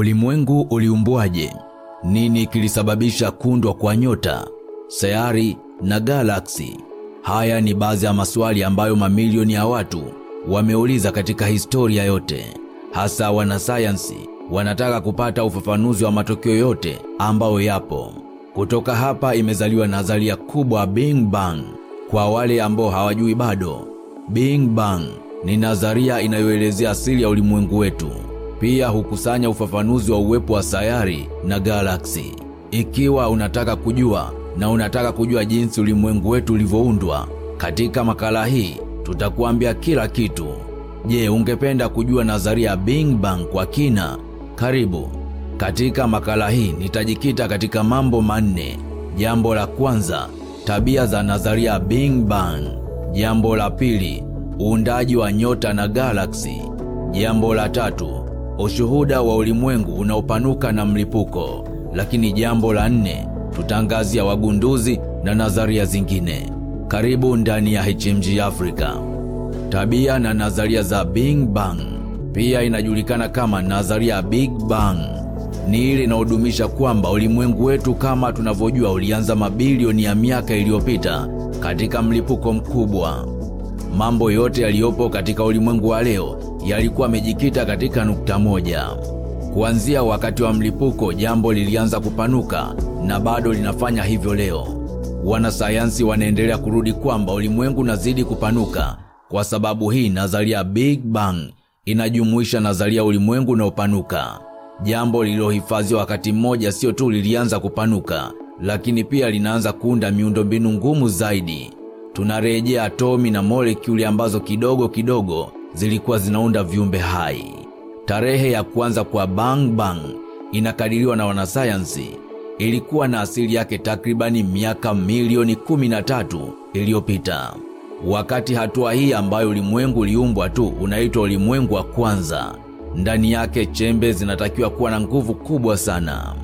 Ulimwengu uliumbwaje? Nini kilisababisha kundwa kwa nyota, sayari na galaksi? Haya ni baadhi ya maswali ambayo mamilioni ya watu wameuliza katika historia yote. Hasa wanasayansi wanataka kupata ufafanuzi wa matokeo yote ambayo yapo. Kutoka hapa imezaliwa nadharia kubwa bing-bang Kwa wale ambao hawajui bado, bing-bang ni nadharia inayoelezea asili ya ulimwengu wetu. Pia hukusanya ufafanuzi wa uwepo wa sayari na galaksi. Ikiwa unataka kujua na unataka kujua jinsi ulimwengu wetu ulivyoundwa, katika makala hii tutakuambia kila kitu. Je, ungependa kujua nadharia ya Big Bang kwa kina? Karibu. Katika makala hii nitajikita katika mambo manne. Jambo la kwanza, tabia za nadharia Big Bang. Jambo la pili, uundaji wa nyota na galaksi. Jambo la tatu, ushuhuda wa ulimwengu unaopanuka na mlipuko. Lakini jambo la nne, tutaangazia wagunduzi na nadharia zingine. Karibu ndani ya HMG Africa. Tabia na nadharia za Big Bang pia inajulikana kama nadharia ya Big Bang. Ni ile inayodumisha kwamba ulimwengu wetu kama tunavyojua ulianza mabilioni ya miaka iliyopita katika mlipuko mkubwa. Mambo yote yaliyopo katika ulimwengu wa leo yalikuwa yamejikita katika nukta moja. Kuanzia wakati wa mlipuko, jambo lilianza kupanuka na bado linafanya hivyo leo. Wanasayansi wanaendelea kurudi kwamba ulimwengu unazidi kupanuka. Kwa sababu hii, nadharia Big Bang inajumuisha nadharia ulimwengu unaopanuka. Jambo lililohifadhiwa wakati mmoja sio tu lilianza kupanuka, lakini pia linaanza kuunda miundombinu ngumu zaidi. Tunarejea atomi na molekuli ambazo kidogo kidogo zilikuwa zinaunda viumbe hai. Tarehe ya kwanza kwa Bang Bang inakadiriwa na wanasayansi ilikuwa na asili yake takribani miaka milioni 13 iliyopita. Wakati hatua hii ambayo ulimwengu uliumbwa tu unaitwa ulimwengu wa kwanza. Ndani yake chembe zinatakiwa kuwa na nguvu kubwa sana.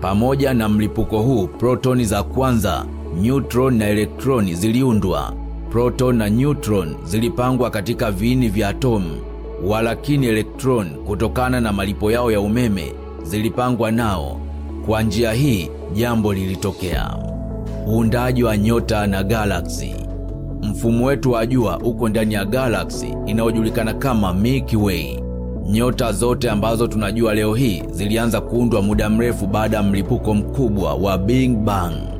Pamoja na mlipuko huu, protoni za kwanza, neutron na elektroni ziliundwa. Proton na neutron zilipangwa katika viini vya atomu, walakini elektron kutokana na malipo yao ya umeme zilipangwa nao. Kwa njia hii jambo lilitokea: uundaji wa nyota na galaksi. Mfumo wetu wa jua uko ndani ya galaksi inayojulikana kama Milky Way. Nyota zote ambazo tunajua leo hii zilianza kuundwa muda mrefu baada ya mlipuko mkubwa wa Big Bang.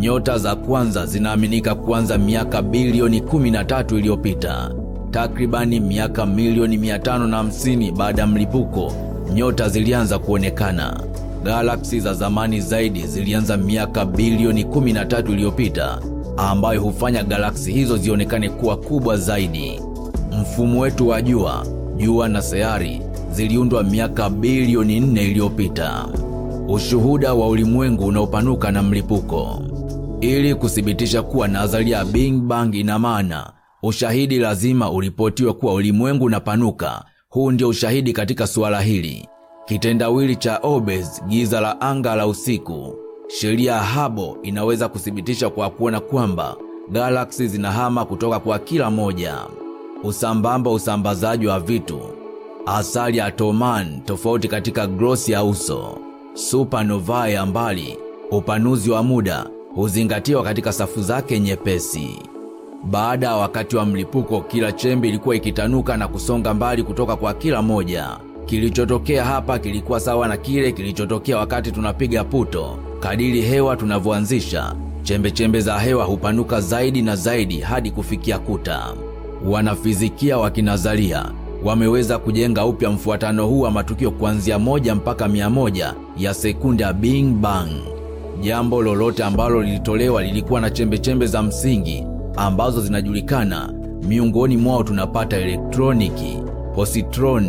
Nyota za kwanza zinaaminika kuanza miaka bilioni 13 iliyopita. Takribani miaka milioni 550 baada ya mlipuko, nyota zilianza kuonekana. Galaksi za zamani zaidi zilianza miaka bilioni 13 iliyopita, ambayo hufanya galaksi hizo zionekane kuwa kubwa zaidi. Mfumo wetu wa jua, jua na sayari ziliundwa miaka bilioni nne iliyopita. Ushuhuda wa ulimwengu unaopanuka na mlipuko. Ili kuthibitisha kuwa nadharia ya Big Bang ina maana, ushahidi lazima uripotiwe kuwa ulimwengu unapanuka. Huu ndio ushahidi katika suala hili. Kitendawili cha Obes, giza la anga la usiku. Sheria ya Hubble inaweza kuthibitisha kwa kuona kwamba galaksi zinahama kutoka kwa kila moja. Usambamba, usambazaji wa vitu. Asali ya Toman tofauti katika glosi ya uso. Supernova ya mbali, upanuzi wa muda huzingatiwa katika safu zake nyepesi. Baada ya wakati wa mlipuko, kila chembe ilikuwa ikitanuka na kusonga mbali kutoka kwa kila moja. Kilichotokea hapa kilikuwa sawa na kile kilichotokea wakati tunapiga puto. Kadiri hewa tunavyoanzisha, chembe chembe za hewa hupanuka zaidi na zaidi hadi kufikia kuta. Wanafizikia wa kinazaria wameweza kujenga upya mfuatano huu wa matukio kuanzia moja mpaka mia moja ya sekunde ya Big Bang. Jambo lolote ambalo lilitolewa lilikuwa na chembe chembe za msingi ambazo zinajulikana. Miongoni mwao tunapata elektroniki, positron,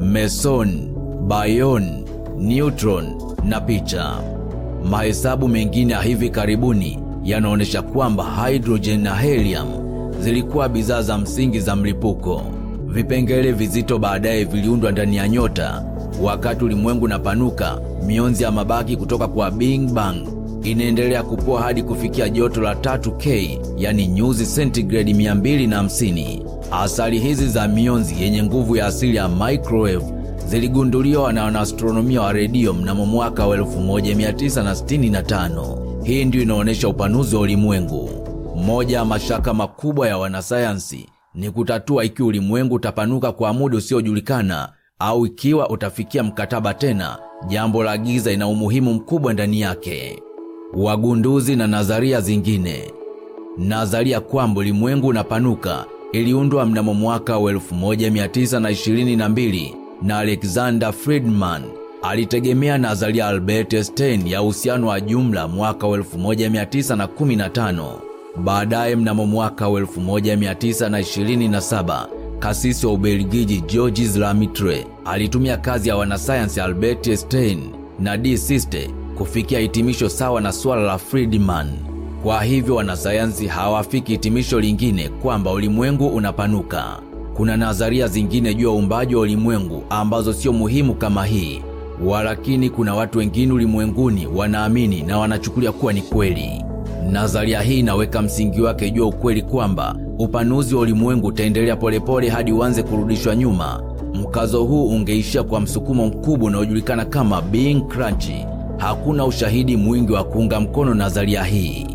meson, bayon, neutron na picha. Mahesabu mengine ya hivi karibuni yanaonyesha kwamba hydrogen na helium zilikuwa bidhaa za msingi za mlipuko. Vipengele vizito baadaye viliundwa ndani ya nyota. Wakati ulimwengu unapanuka, mionzi ya mabaki kutoka kwa bing Bang inaendelea kupoa hadi kufikia joto la 3K, yani nyuzi sentigredi 250. Asali hizi za mionzi yenye nguvu ya asili ya microwave ziligunduliwa na wanaastronomia wa redio mnamo mwaka wa 1965. Hii ndio inaonyesha upanuzi wa ulimwengu. Moja ya mashaka makubwa ya wanasayansi ni kutatua ikiwa ulimwengu utapanuka kwa muda usiojulikana au ikiwa utafikia mkataba tena. Jambo la giza ina umuhimu mkubwa ndani yake. Wagunduzi na nadharia zingine. Nadharia kwamba ulimwengu unapanuka iliundwa mnamo mwaka wa 1922 na Alexander Friedman. Alitegemea nadharia Albert Einstein ya uhusiano wa jumla mwaka wa 1915. Baadaye mnamo mwaka wa 1927 kasisi wa Ubelgiji Georges Lamitre alitumia kazi ya wanasayansi Albert Einstein na D. Siste kufikia hitimisho sawa na swala la Friedman. Kwa hivyo wanasayansi hawafiki hitimisho lingine kwamba ulimwengu unapanuka. Kuna nadharia zingine juu ya uumbaji wa ulimwengu ambazo sio muhimu kama hii, walakini kuna watu wengine ulimwenguni wanaamini na wanachukulia kuwa ni kweli. Nadharia hii inaweka msingi wake juu ya ukweli kwamba upanuzi wa ulimwengu utaendelea polepole hadi uanze kurudishwa nyuma. Mkazo huu ungeishia kwa msukumo mkubwa unaojulikana kama Big Crunch. Hakuna ushahidi mwingi wa kuunga mkono nadharia hii.